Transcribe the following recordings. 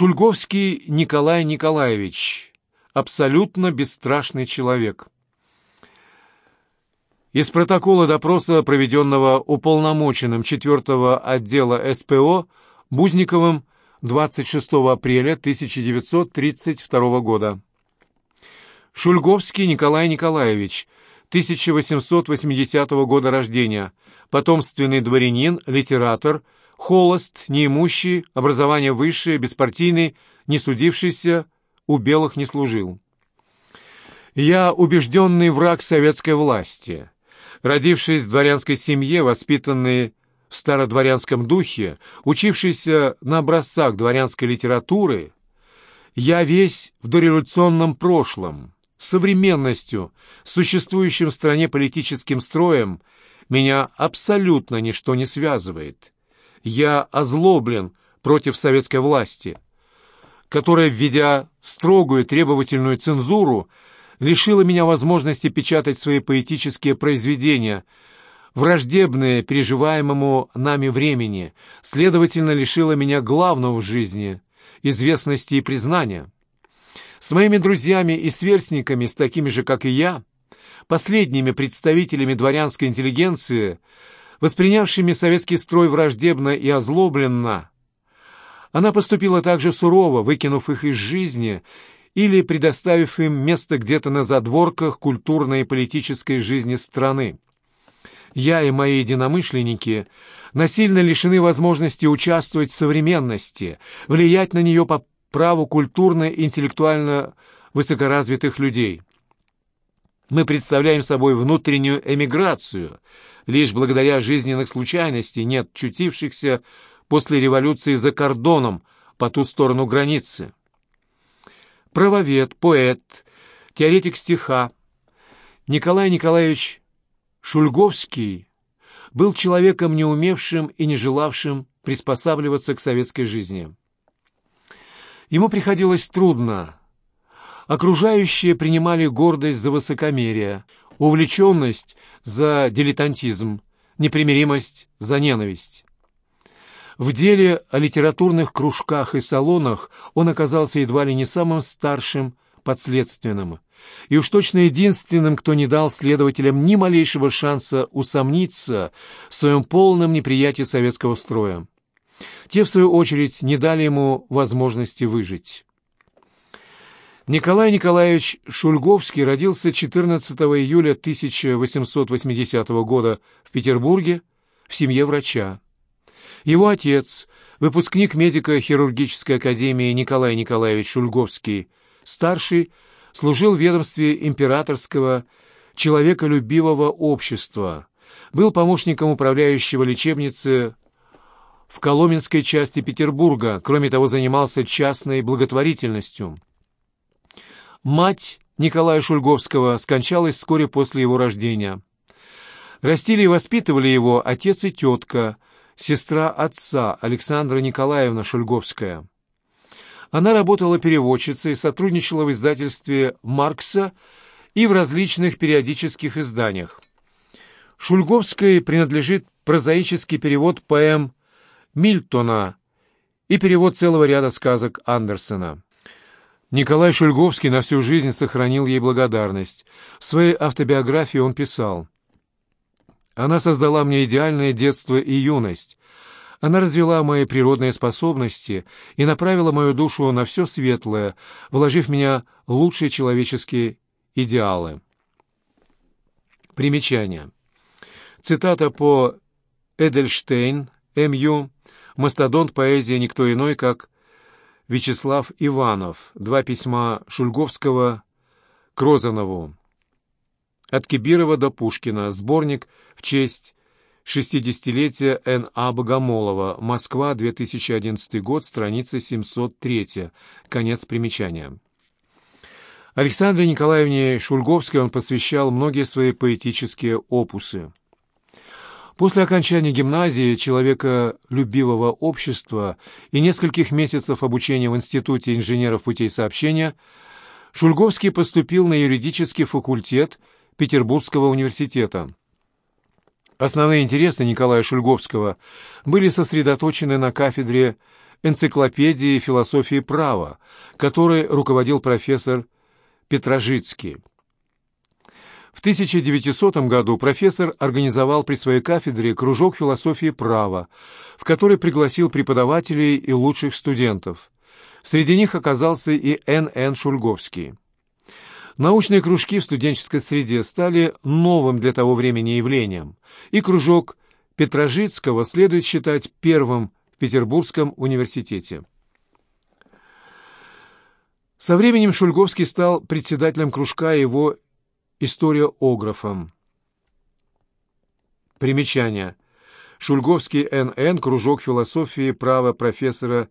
Шульговский Николай Николаевич. Абсолютно бесстрашный человек. Из протокола допроса, проведенного уполномоченным 4 отдела СПО Бузниковым 26 апреля 1932 года. Шульговский Николай Николаевич, 1880 года рождения, потомственный дворянин, литератор, холост, неимущий, образование высшее, беспартийный, не судившийся, у белых не служил. Я убежденный враг советской власти. Родившись в дворянской семье, воспитанный в стародворянском духе, учившийся на образцах дворянской литературы, я весь в дореволюционном прошлом, современностью, существующим в стране политическим строем, меня абсолютно ничто не связывает. Я озлоблен против советской власти, которая, введя строгую требовательную цензуру, лишила меня возможности печатать свои поэтические произведения, враждебные переживаемому нами времени, следовательно, лишила меня главного в жизни — известности и признания. С моими друзьями и сверстниками, с такими же, как и я, последними представителями дворянской интеллигенции, воспринявшими советский строй враждебно и озлобленно, она поступила также сурово, выкинув их из жизни или предоставив им место где-то на задворках культурной и политической жизни страны. Я и мои единомышленники насильно лишены возможности участвовать в современности, влиять на нее по праву культурно и интеллектуально высокоразвитых людей. Мы представляем собой внутреннюю эмиграцию, лишь благодаря жизненных случайностей, нет чутившихся после революции за кордоном по ту сторону границы правовед, поэт, теоретик стиха. Николай Николаевич Шульговский был человеком, не умевшим и не желавшим приспосабливаться к советской жизни. Ему приходилось трудно. Окружающие принимали гордость за высокомерие, увлеченность за дилетантизм, непримиримость за ненависть. В деле о литературных кружках и салонах он оказался едва ли не самым старшим подследственным, и уж точно единственным, кто не дал следователям ни малейшего шанса усомниться в своем полном неприятии советского строя. Те, в свою очередь, не дали ему возможности выжить. Николай Николаевич Шульговский родился 14 июля 1880 года в Петербурге в семье врача. Его отец, выпускник медико-хирургической академии Николай Николаевич Шульговский, старший, служил в ведомстве императорского человеколюбивого общества, был помощником управляющего лечебницы в Коломенской части Петербурга, кроме того, занимался частной благотворительностью. Мать Николая Шульговского скончалась вскоре после его рождения. Растили и воспитывали его отец и тетка – сестра отца Александра Николаевна Шульговская. Она работала переводчицей, сотрудничала в издательстве «Маркса» и в различных периодических изданиях. Шульговской принадлежит прозаический перевод поэм Мильтона и перевод целого ряда сказок Андерсона. Николай Шульговский на всю жизнь сохранил ей благодарность. В своей автобиографии он писал – она создала мне идеальное детство и юность. Она развела мои природные способности и направила мою душу на все светлое, вложив в меня лучшие человеческие идеалы. Примечание. Цитата по Эдельштейн, М.Ю. «Мастодонт поэзии никто иной, как Вячеслав Иванов». Два письма Шульговского к Розанову. От Кибирова до Пушкина. Сборник в честь 60-летия Н.А. Богомолова. Москва, 2011 год, страница 703. Конец примечания. Александре Николаевне Шульговской он посвящал многие свои поэтические опусы. После окончания гимназии человека любивого общества и нескольких месяцев обучения в Институте инженеров путей сообщения Шульговский поступил на юридический факультет Петербургского университета. Основные интересы Николая Шульговского были сосредоточены на кафедре энциклопедии философии права, которой руководил профессор Петрожицкий. В 1900 году профессор организовал при своей кафедре кружок философии права, в который пригласил преподавателей и лучших студентов. Среди них оказался и Н.Н. Шульговский. Научные кружки в студенческой среде стали новым для того времени явлением, и кружок Петрожицкого следует считать первым в Петербургском университете. Со временем Шульговский стал председателем кружка его историографом. Примечание. Шульговский Н.Н. Кружок философии права профессора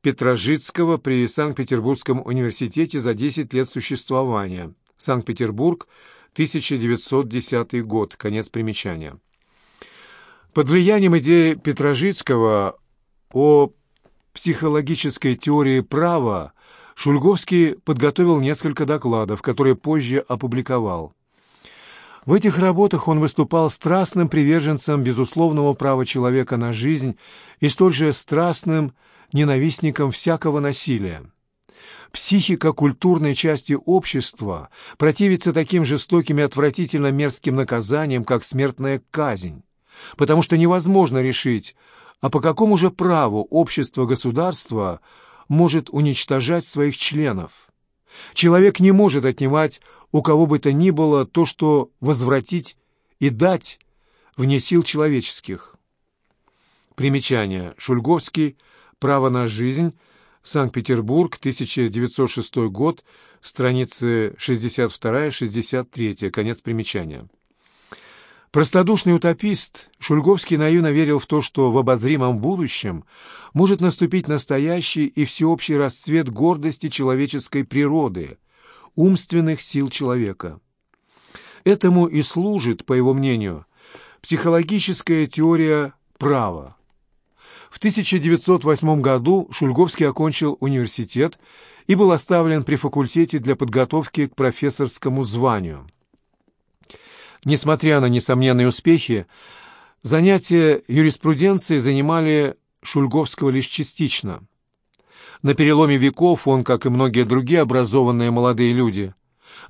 Петрожицкого при Санкт-Петербургском университете за 10 лет существования. Санкт-Петербург, 1910 год. Конец примечания. Под влиянием идеи Петрожицкого о психологической теории права Шульговский подготовил несколько докладов, которые позже опубликовал. В этих работах он выступал страстным приверженцем безусловного права человека на жизнь и столь же страстным ненавистником всякого насилия. Психика культурной части общества противится таким жестоким и отвратительно мерзким наказаниям, как смертная казнь, потому что невозможно решить, а по какому же праву общество-государство может уничтожать своих членов. Человек не может отнимать у кого бы то ни было то, что возвратить и дать вне сил человеческих. Примечание. Шульговский. Право на жизнь. Санкт-Петербург. 1906 год. Страницы 62-63. Конец примечания. Простодушный утопист, Шульговский наивно верил в то, что в обозримом будущем может наступить настоящий и всеобщий расцвет гордости человеческой природы, умственных сил человека. Этому и служит, по его мнению, психологическая теория права. В 1908 году Шульговский окончил университет и был оставлен при факультете для подготовки к профессорскому званию. Несмотря на несомненные успехи, занятия юриспруденцией занимали Шульговского лишь частично. На переломе веков он, как и многие другие образованные молодые люди,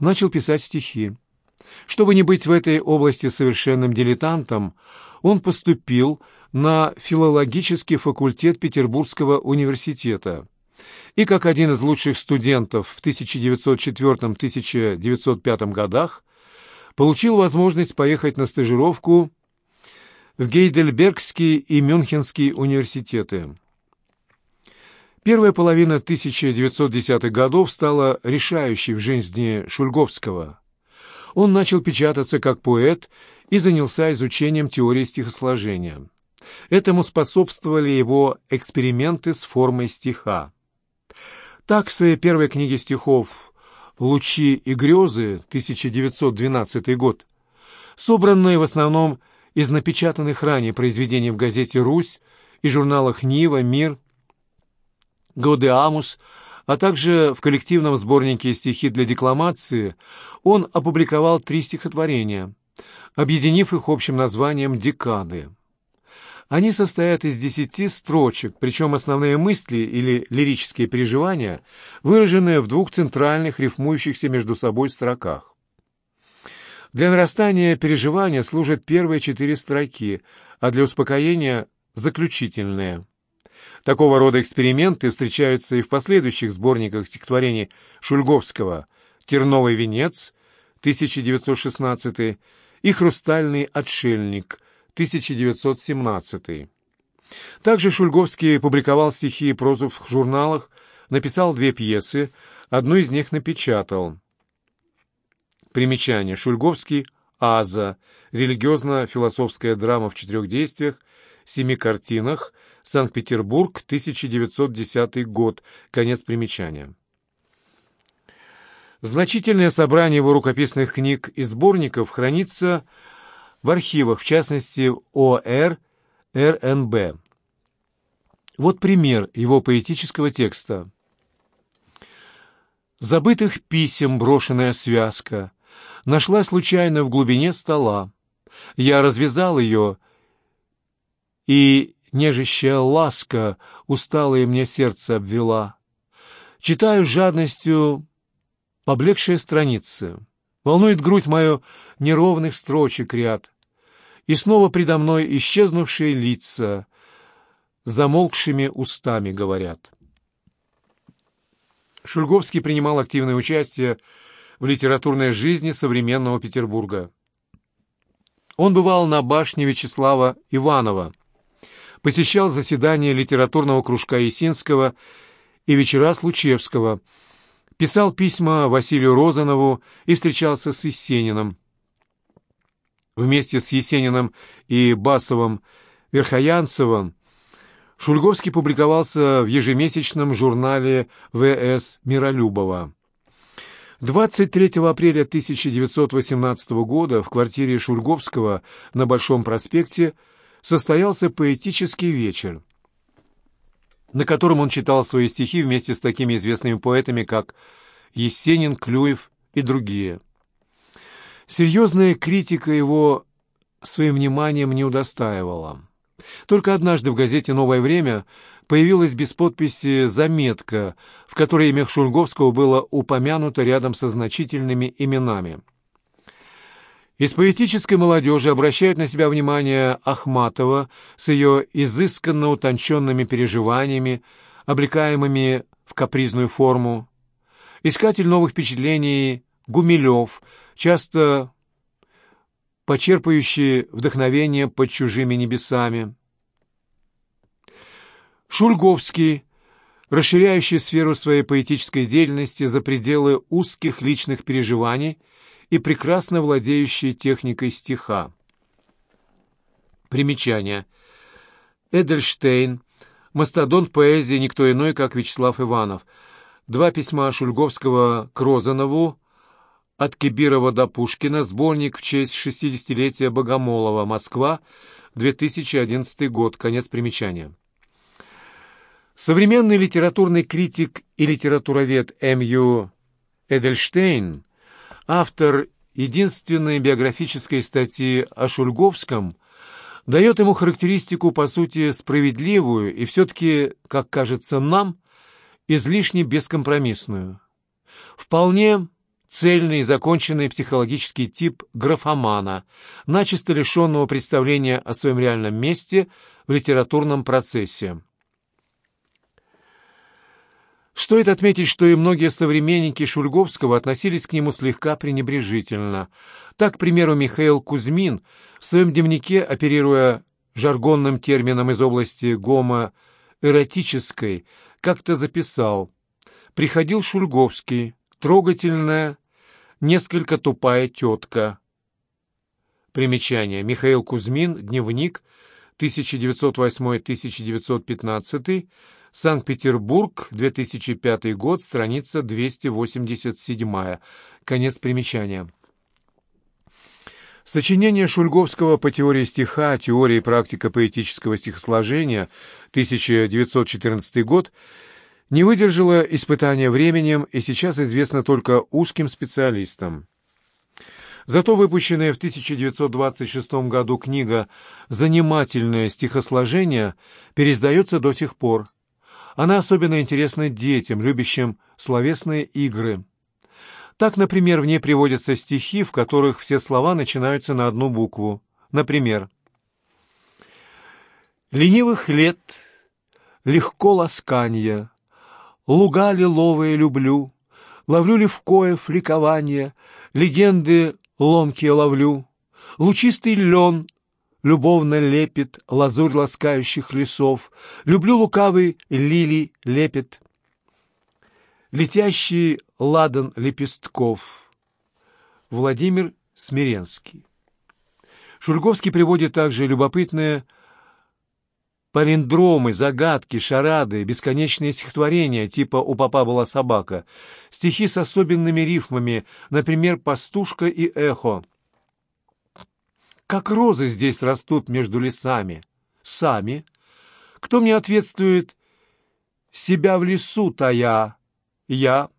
начал писать стихи. Чтобы не быть в этой области совершенным дилетантом, он поступил на филологический факультет Петербургского университета и как один из лучших студентов в 1904-1905 годах получил возможность поехать на стажировку в Гейдельбергский и Мюнхенский университеты. Первая половина 1910-х годов стала решающей в жизни Шульговского. Он начал печататься как поэт и занялся изучением теории стихосложения. Этому способствовали его эксперименты с формой стиха. Так в своей первой книге стихов «Лучи и грезы», 1912 год, собранные в основном из напечатанных ранее произведений в газете «Русь» и журналах «Нива», «Мир», «Годеамус», а также в коллективном сборнике стихи для декламации, он опубликовал три стихотворения, объединив их общим названием «Декады». Они состоят из десяти строчек, причем основные мысли или лирические переживания выражены в двух центральных рифмующихся между собой строках. Для нарастания переживания служат первые четыре строки, а для успокоения – заключительные. Такого рода эксперименты встречаются и в последующих сборниках стихотворений Шульговского «Терновый венец» 1916 и «Хрустальный отшельник» 1917. Также Шульговский публиковал стихи и прозу в журналах, написал две пьесы, одну из них напечатал. Примечание. Шульговский «Аза» — религиозно-философская драма в четырех действиях, семи картинах, Санкт-Петербург, 1910 год, конец примечания. Значительное собрание его рукописных книг и сборников хранится в архивах, в частности, ОР РНБ. Вот пример его поэтического текста. «Забытых писем брошенная связка нашла случайно в глубине стола. Я развязал ее и нежащая ласка усталое мне сердце обвела. Читаю с жадностью поблекшие страницы. Волнует грудь мою неровных строчек ряд. И снова предо мной исчезнувшие лица, замолкшими устами говорят. Шульговский принимал активное участие в литературной жизни современного Петербурга. Он бывал на башне Вячеслава Иванова, посещал заседания литературного кружка Есинского и вечера Случевского, писал письма Василию Розанову и встречался с Есениным. Вместе с Есениным и Басовым Верхоянцевым Шульговский публиковался в ежемесячном журнале «ВС Миролюбова». 23 апреля 1918 года в квартире Шульговского на Большом проспекте состоялся поэтический вечер, на котором он читал свои стихи вместе с такими известными поэтами, как Есенин, Клюев и другие. Серьезная критика его своим вниманием не удостаивала. Только однажды в газете «Новое время» появилась без подписи заметка, в которой имя Шульговского было упомянуто рядом со значительными именами. Из поэтической молодежи обращают на себя внимание Ахматова с ее изысканно утонченными переживаниями, облекаемыми в капризную форму. Искатель новых впечатлений Гумилев, часто почерпающий вдохновение под чужими небесами. Шульговский, расширяющий сферу своей поэтической деятельности за пределы узких личных переживаний и прекрасно владеющий техникой стиха. Примечание. Эдельштейн, мастодонт поэзии, никто иной, как Вячеслав Иванов. Два письма Шульговского к Розанову, от Кибирова до Пушкина, сборник в честь 60-летия Богомолова, Москва, 2011 год, конец примечания. Современный литературный критик и литературовед М.Ю. Эдельштейн, автор единственной биографической статьи о Шульговском, дает ему характеристику, по сути, справедливую и все-таки, как кажется нам, излишне бескомпромиссную. Вполне цельный и законченный психологический тип графомана, начисто лишенного представления о своем реальном месте в литературном процессе. Стоит отметить, что и многие современники Шульговского относились к нему слегка пренебрежительно. Так, к примеру, Михаил Кузьмин в своем дневнике, оперируя жаргонным термином из области гомо-эротической, как-то записал «Приходил Шульговский, трогательная, несколько тупая тетка». Примечание. Михаил Кузьмин, дневник, 1908-1915, Санкт-Петербург, 2005 год, страница 287. Конец примечания. Сочинение Шульговского по теории стиха, теория и практика поэтического стихосложения, 1914 год, не выдержало испытания временем и сейчас известно только узким специалистам. Зато выпущенная в 1926 году книга «Занимательное стихосложение» переиздается до сих пор. Она особенно интересна детям, любящим словесные игры. Так, например, в ней приводятся стихи, в которых все слова начинаются на одну букву. Например, «Ленивых лет, легко ласканье, луга лиловые люблю, ловлю левкоев ликование, легенды ломкие ловлю, лучистый лен любовно лепит лазурь ласкающих лесов. Люблю лукавый лилий лепет, летящий ладан лепестков. Владимир Смиренский. Шульговский приводит также любопытные палиндромы, загадки, шарады, бесконечные стихотворения, типа «У папа была собака», стихи с особенными рифмами, например, «Пастушка и эхо», как розы здесь растут между лесами. Сами. Кто мне ответствует? Себя в лесу тая. Я.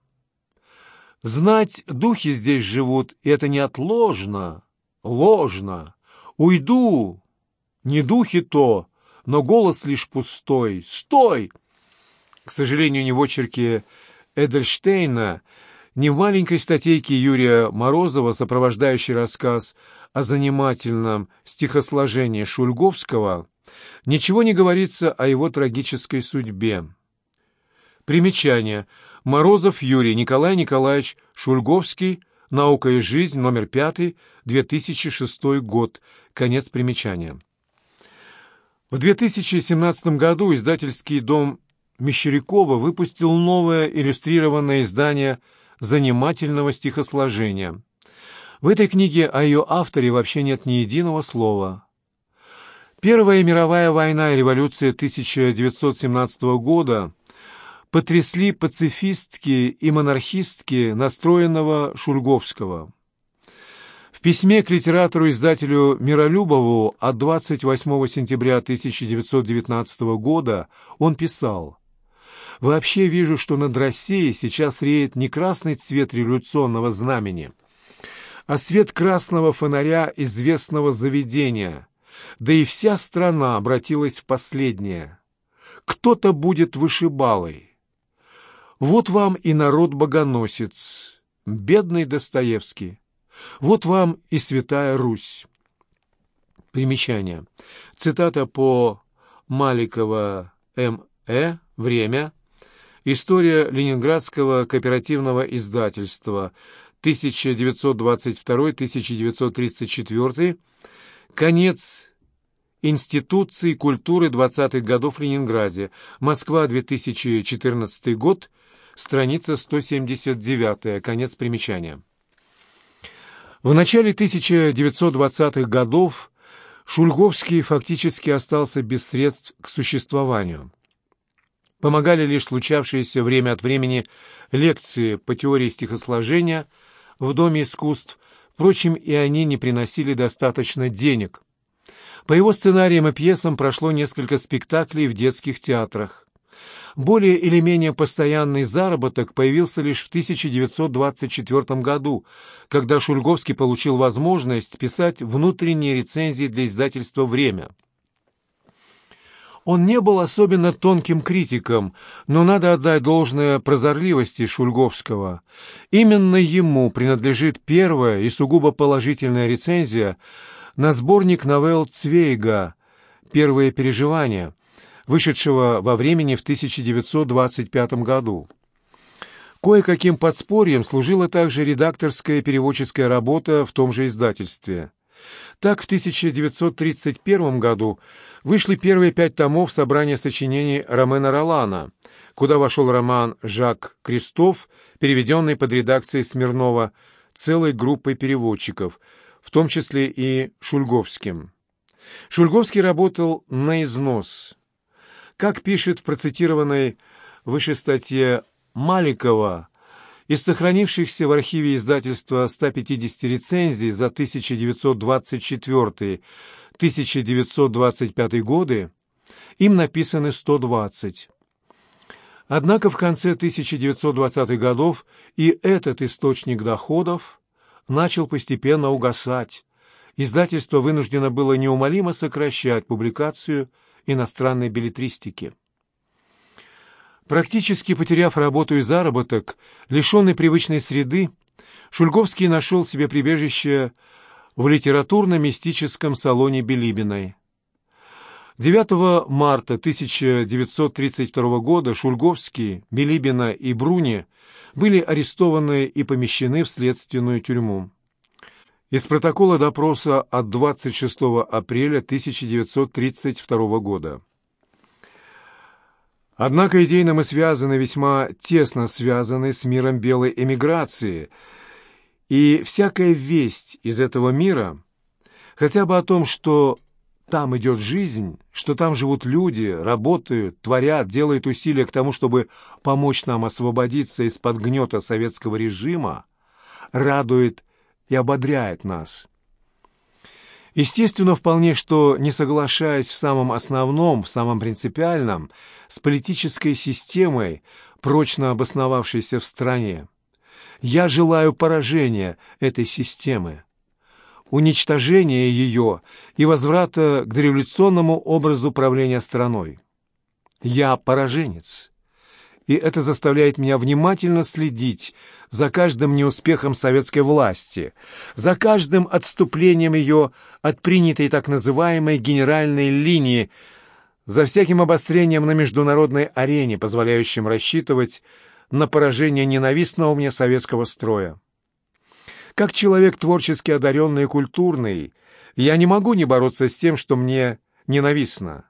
Знать, духи здесь живут, и это неотложно. Ложно. Уйду. Не духи то, но голос лишь пустой. «Стой!» К сожалению, не в очерке Эдельштейна, не в маленькой статейке Юрия Морозова, сопровождающей рассказ о занимательном стихосложении Шульговского, ничего не говорится о его трагической судьбе. Примечание. Морозов Юрий Николай Николаевич Шульговский «Наука и жизнь», номер 5, 2006 год. Конец примечания. В 2017 году издательский дом Мещерякова выпустил новое иллюстрированное издание занимательного стихосложения. В этой книге о ее авторе вообще нет ни единого слова. Первая мировая война и революция 1917 года потрясли пацифистки и монархистки настроенного Шульговского. В письме к литератору-издателю Миролюбову от 28 сентября 1919 года он писал «Вообще вижу, что над Россией сейчас реет не красный цвет революционного знамени, а свет красного фонаря известного заведения, да и вся страна обратилась в последнее. Кто-то будет вышибалой, вот вам и народ-богоносец, бедный Достоевский. Вот вам и Святая Русь. Примечание. Цитата по Маликова М.Э. «Время». История Ленинградского кооперативного издательства 1922-1934. Конец Институции культуры 20-х годов в Ленинграде. Москва, 2014 год страница 179, конец примечания. В начале 1920-х годов Шульговский фактически остался без средств к существованию. Помогали лишь случавшиеся время от времени лекции по теории стихосложения в Доме искусств, впрочем, и они не приносили достаточно денег. По его сценариям и пьесам прошло несколько спектаклей в детских театрах. Более или менее постоянный заработок появился лишь в 1924 году, когда Шульговский получил возможность писать внутренние рецензии для издательства «Время». Он не был особенно тонким критиком, но надо отдать должное прозорливости Шульговского. Именно ему принадлежит первая и сугубо положительная рецензия на сборник новелл Цвейга «Первые переживания», вышедшего во времени в 1925 году. Кое-каким подспорьем служила также редакторская переводческая работа в том же издательстве. Так, в 1931 году вышли первые пять томов собрания сочинений Ромена Ролана, куда вошел роман «Жак Крестов», переведенный под редакцией Смирнова целой группой переводчиков, в том числе и Шульговским. Шульговский работал на износ. Как пишет в процитированной выше статье Маликова, из сохранившихся в архиве издательства 150 рецензий за 1924-1925 годы им написаны 120. Однако в конце 1920-х годов и этот источник доходов начал постепенно угасать. Издательство вынуждено было неумолимо сокращать публикацию иностранной билетристики. Практически потеряв работу и заработок, лишенный привычной среды, Шульговский нашел себе прибежище в литературно-мистическом салоне Билибиной. 9 марта 1932 года Шульговский, Билибина и Бруни были арестованы и помещены в следственную тюрьму. Из протокола допроса от 26 апреля 1932 года. Однако идейно мы связаны, весьма тесно связаны с миром белой эмиграции, и всякая весть из этого мира, хотя бы о том, что там идет жизнь, что там живут люди, работают, творят, делают усилия к тому, чтобы помочь нам освободиться из-под гнета советского режима, радует и ободряет нас. Естественно, вполне что, не соглашаясь в самом основном, в самом принципиальном, с политической системой, прочно обосновавшейся в стране, я желаю поражения этой системы. уничтожения ее и возврата к дореволюционному образу правления страной. Я пораженец, и это заставляет меня внимательно следить за каждым неуспехом советской власти, за каждым отступлением ее от принятой так называемой генеральной линии, за всяким обострением на международной арене, позволяющим рассчитывать на поражение ненавистного мне советского строя. Как человек творчески одаренный и культурный, я не могу не бороться с тем, что мне ненавистно.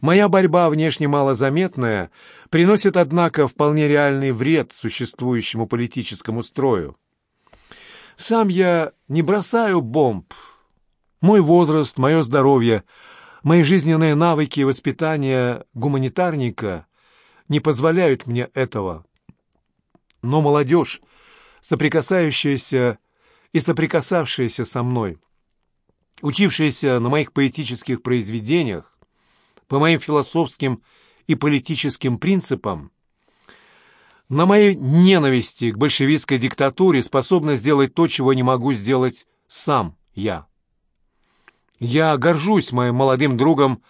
Моя борьба, внешне малозаметная, приносит, однако, вполне реальный вред существующему политическому строю. Сам я не бросаю бомб. Мой возраст, мое здоровье, мои жизненные навыки и воспитание гуманитарника не позволяют мне этого. Но молодежь, соприкасающаяся и соприкасавшаяся со мной, учившаяся на моих поэтических произведениях, по моим философским и политическим принципам, на моей ненависти к большевистской диктатуре способна сделать то, чего не могу сделать сам я. Я горжусь моим молодым другом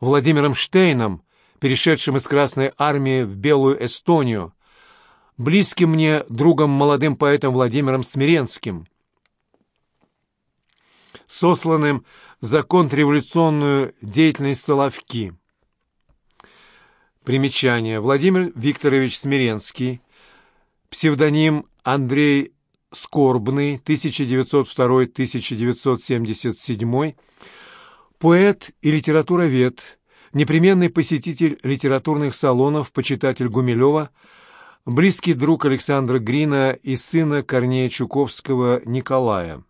Владимиром Штейном, перешедшим из Красной Армии в Белую Эстонию, близким мне другом молодым поэтом Владимиром Смиренским, сосланным за контрреволюционную деятельность Соловки. Примечание. Владимир Викторович Смиренский, псевдоним Андрей Скорбный, 1902-1977, поэт и литературовед, непременный посетитель литературных салонов, почитатель Гумилева, близкий друг Александра Грина и сына Корнея Чуковского Николая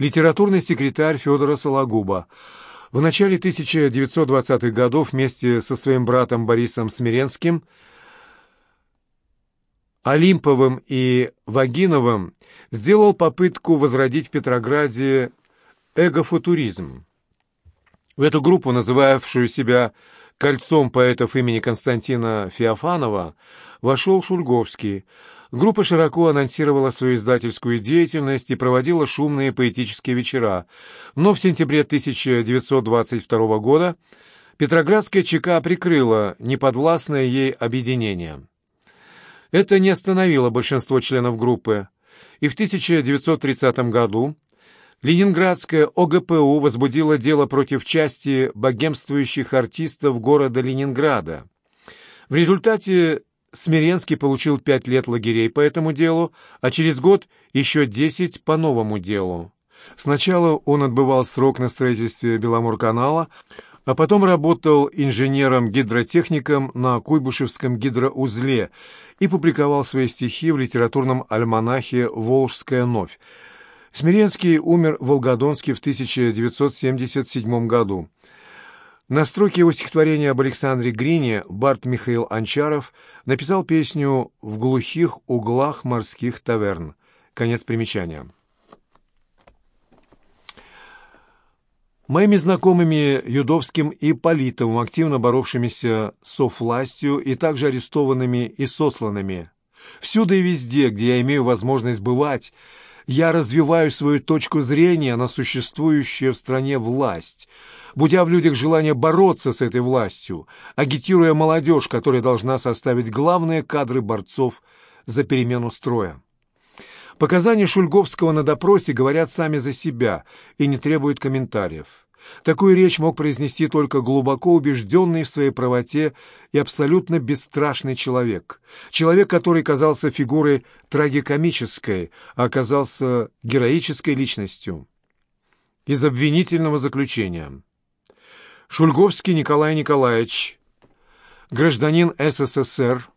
литературный секретарь Федора Сологуба. В начале 1920-х годов вместе со своим братом Борисом Смиренским, Олимповым и Вагиновым сделал попытку возродить в Петрограде эгофутуризм. В эту группу, называвшую себя «Кольцом поэтов имени Константина Феофанова», вошел Шульговский – Группа широко анонсировала свою издательскую деятельность и проводила шумные поэтические вечера, но в сентябре 1922 года Петроградская ЧК прикрыла неподвластное ей объединение. Это не остановило большинство членов группы, и в 1930 году Ленинградская ОГПУ возбудила дело против части богемствующих артистов города Ленинграда. В результате Смиренский получил пять лет лагерей по этому делу, а через год еще десять по новому делу. Сначала он отбывал срок на строительстве Беломорканала, а потом работал инженером-гидротехником на Куйбышевском гидроузле и публиковал свои стихи в литературном альманахе «Волжская новь». Смиренский умер в Волгодонске в 1977 году. На строке его стихотворения об Александре Грине Барт Михаил Анчаров написал песню «В глухих углах морских таверн». Конец примечания. Моими знакомыми Юдовским и Политовым, активно боровшимися со властью и также арестованными и сосланными. Всюду и везде, где я имею возможность бывать, я развиваю свою точку зрения на существующую в стране власть – будя в людях желание бороться с этой властью, агитируя молодежь, которая должна составить главные кадры борцов за перемену строя. Показания Шульговского на допросе говорят сами за себя и не требуют комментариев. Такую речь мог произнести только глубоко убежденный в своей правоте и абсолютно бесстрашный человек. Человек, который казался фигурой трагикомической, а оказался героической личностью. Из обвинительного заключения. Шульговский Николай Николаевич, гражданин СССР,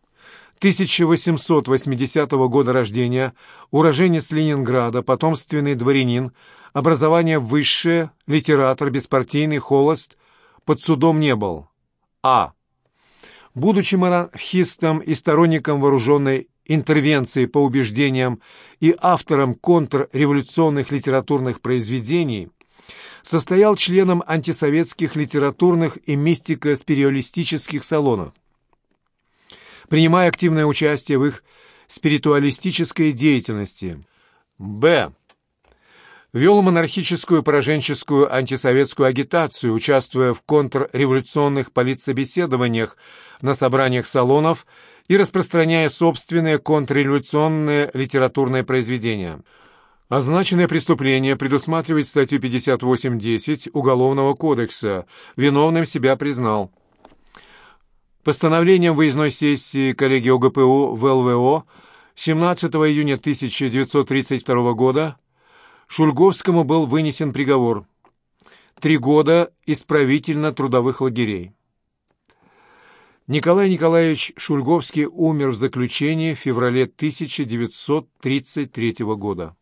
1880 года рождения, уроженец Ленинграда, потомственный дворянин, образование высшее, литератор, беспартийный, холост, под судом не был. А. Будучи монархистом и сторонником вооруженной интервенции по убеждениям и автором контрреволюционных литературных произведений, состоял членом антисоветских литературных и мистико-спиритуалистических салонов. Принимая активное участие в их спиритуалистической деятельности. Б. Вел монархическую пораженческую антисоветскую агитацию, участвуя в контрреволюционных политсобеседованиях на собраниях салонов и распространяя собственные контрреволюционные литературные произведения. Означенное преступление предусматривает статью 58.10 Уголовного кодекса. Виновным себя признал. Постановлением выездной сессии коллегии ОГПУ в ЛВО 17 июня 1932 года Шульговскому был вынесен приговор «Три года исправительно-трудовых лагерей». Николай Николаевич Шульговский умер в заключении в феврале 1933 года.